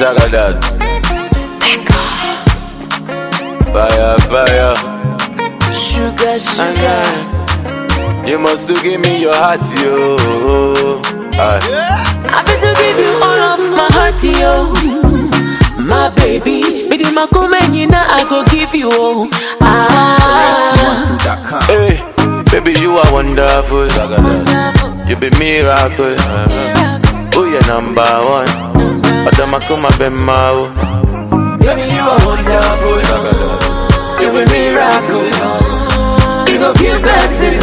Zagadat. Fire, fire. Sugar, sugar. You must to give me your heart, yo. Aye. I'm fit to give you all of my heart, yo. My baby. Bidi makumenyina, I go give you all. Ah. Hey, baby, you are wonderful. You be miracle. Oh, you're number one. Adamakuma Bemao. Baby, you are wonderful. You be miracle. You go keep blessing.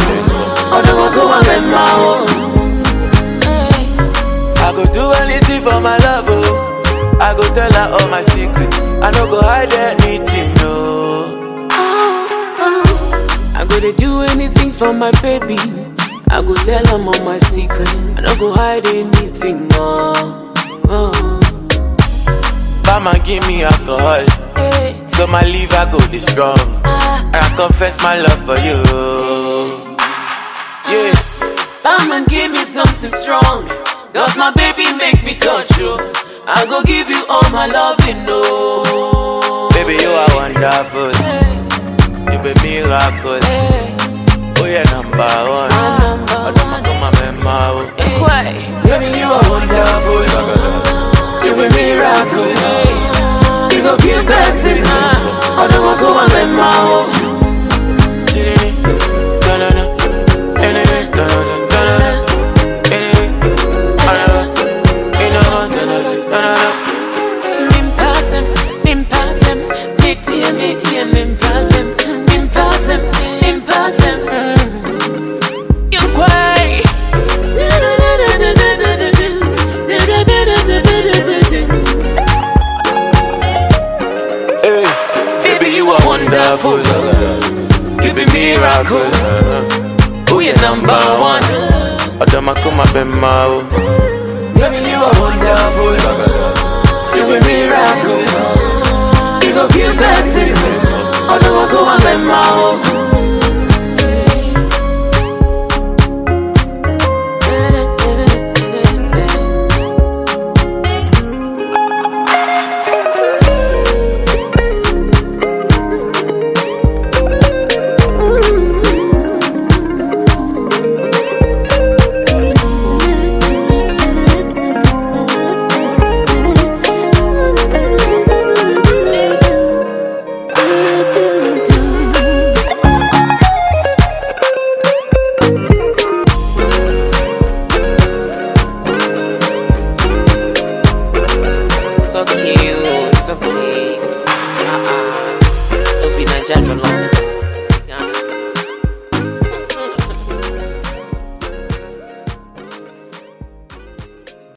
Odamakuma Bemao. I go do anything for my love, oh. I go tell her all my secrets. I no go hide anything, no. I go to do anything for my baby. I go tell her all my secrets. I don't go hide anything, no. Mama give me alcohol, Hey. so my liver go be strong. Ah. I confess my love for you. Yeah, Mama give me something strong. Cause my baby make me touch you. I go give you all my loving, no. baby, you are wonderful. Hey, You be miracle. hey, Oh, yeah, number one. You are wonderful. You be miracle. Who you number one? Adamakuma Bemao. Oh. Baby, you are wonderful. You be miracle. You go keep blessing. I don't want possibly. Uh-uh. It'll be Nigeria long.